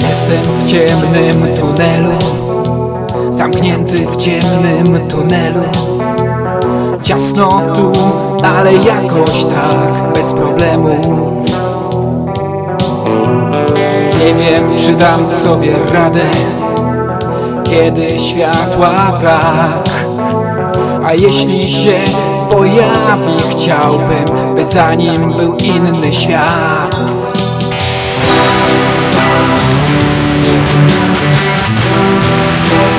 Jestem w ciemnym tunelu Zamknięty w ciemnym tunelu. Ciasno tu, ale jakoś tak Bez problemu. Nie wiem, czy dam sobie radę Kiedy światła brak. A jeśli się pojawi, chciałbym, by za nim był inny świat. Jestem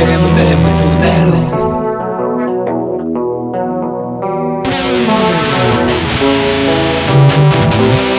w ciemnym tunelu Jestem w